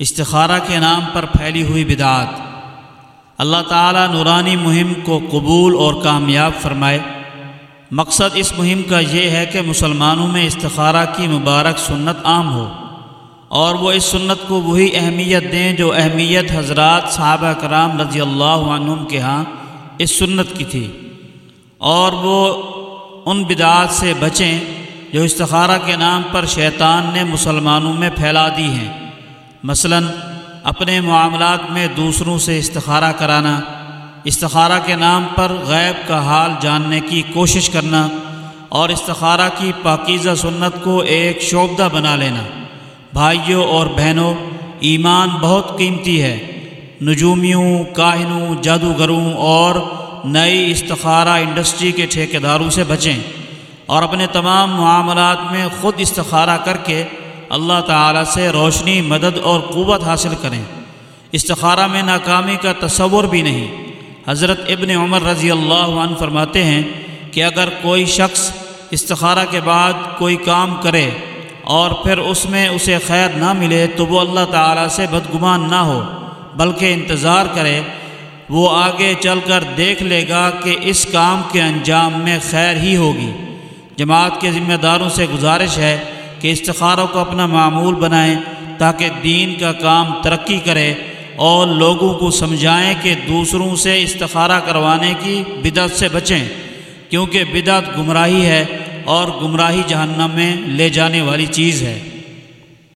استخارہ کے نام پر پھیلی ہوئی بدعات۔ اللہ تعالیٰ نورانی مہم کو قبول اور کامیاب فرمائے۔ مقصد اس مہم کا یہ ہے کہ مسلمانوں میں استخارہ کی مبارک سنت عام ہو اور وہ اس سنت کو وہی اہمیت دیں جو اہمیت حضرات صحابہ کرام رضی اللہ عنہم کے ہاں اس سنت کی تھی۔ اور وہ ان بدعات سے بچیں جو استخارہ کے نام پر شیطان نے مسلمانوں میں پھیلا دی ہیں۔ مثلا اپنے معاملات میں دوسروں سے استخارہ کرانا، استخارہ کے نام پر غیب کا حال جاننے کی کوشش کرنا اور استخارہ کی پاکیزہ سنت کو ایک شعبدہ بنا لینا۔ بھائیوں اور بہنوں، ایمان بہت قیمتی ہے۔ نجومیوں، کاہنوں، جادوگروں اور نئی استخارہ انڈسٹری کے ٹھیکیداروں سے بچیں اور اپنے تمام معاملات میں خود استخارہ کر کے اللہ تعالیٰ سے روشنی، مدد اور قوت حاصل کریں۔ استخارہ میں ناکامی کا تصور بھی نہیں۔ حضرت ابن عمر رضی اللہ عنہ فرماتے ہیں کہ اگر کوئی شخص استخارہ کے بعد کوئی کام کرے اور پھر اس میں اسے خیر نہ ملے تو وہ اللہ تعالیٰ سے بدگمان نہ ہو، بلکہ انتظار کرے، وہ آگے چل کر دیکھ لے گا کہ اس کام کے انجام میں خیر ہی ہوگی۔ جماعت کے ذمہ داروں سے گزارش ہے کہ استخاروں کو اپنا معمول بنائیں تاکہ دین کا کام ترقی کرے اور لوگوں کو سمجھائیں کہ دوسروں سے استخارہ کروانے کی بدعت سے بچیں، کیونکہ بدعت گمراہی ہے اور گمراہی جہنم میں لے جانے والی چیز ہے۔